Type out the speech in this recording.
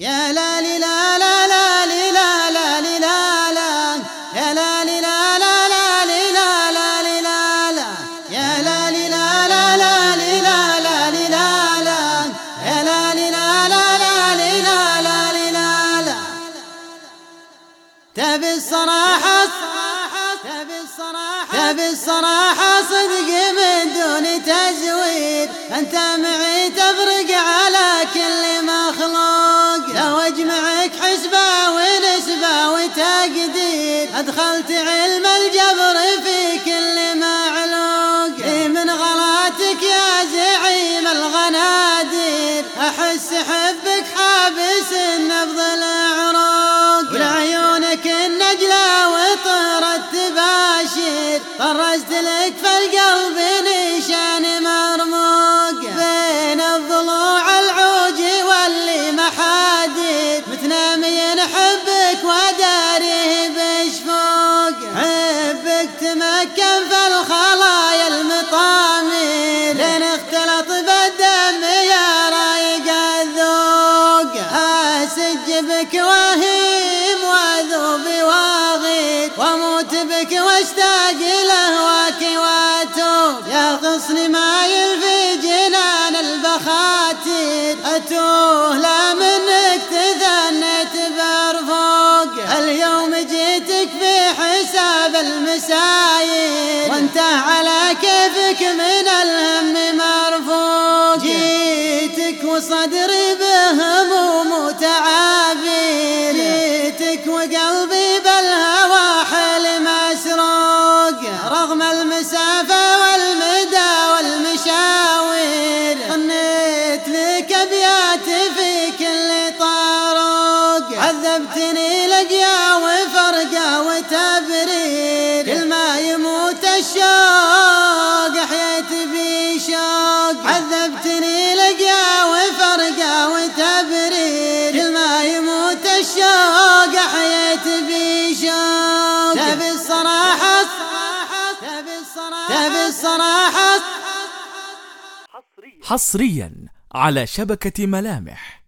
يا لا لا لا لا لا لا لا لا لا يا لا لا لا لا لا لا لا لا لا يا لا لا لا لا لا لا لا لا يا لا لا لا لا لا لا لا لا تبي الصراحة تبي الصراحة تبي الصراحة صدق من دون تزويد أنت معي أدخلت علم الجبر في كل معلوق من غلاتك يا زعيم الغنادير. أحس حبك حابس النبض العروق. ولعيونك النجلة وطرت تباشر طرزت لك في القلب نشان مرموق. بين الضلوع العوج واللي محادث متنامي حبك وداريه بشفوق تمكن في الخلايا المطامر لين اختلط بالدم يا رايق الذوق. أسج بك وهيم وأذوب واغيث وأموت بك وأشتاق لهواك وأتوب. يا غصن ما يلفي جنان البخاتير أتوه لا المساير وانت على كيفك من الهم مرفوق جيتك وصدري بهموم تعابير جيتك وقلبي بالهوى حل مسروق. رغم المسافة والمدى والمشاوير غنيت لك ابيات في كل طرق. عذبتني لقيا الشوق حيت بي شوق عذبتني لقيا وفرقة وتبرير. كل ما يموت الشوق حيت بي شوق تبي الصراحة تبي الصراحة تبي الصراحة حصريا على شبكة ملامح.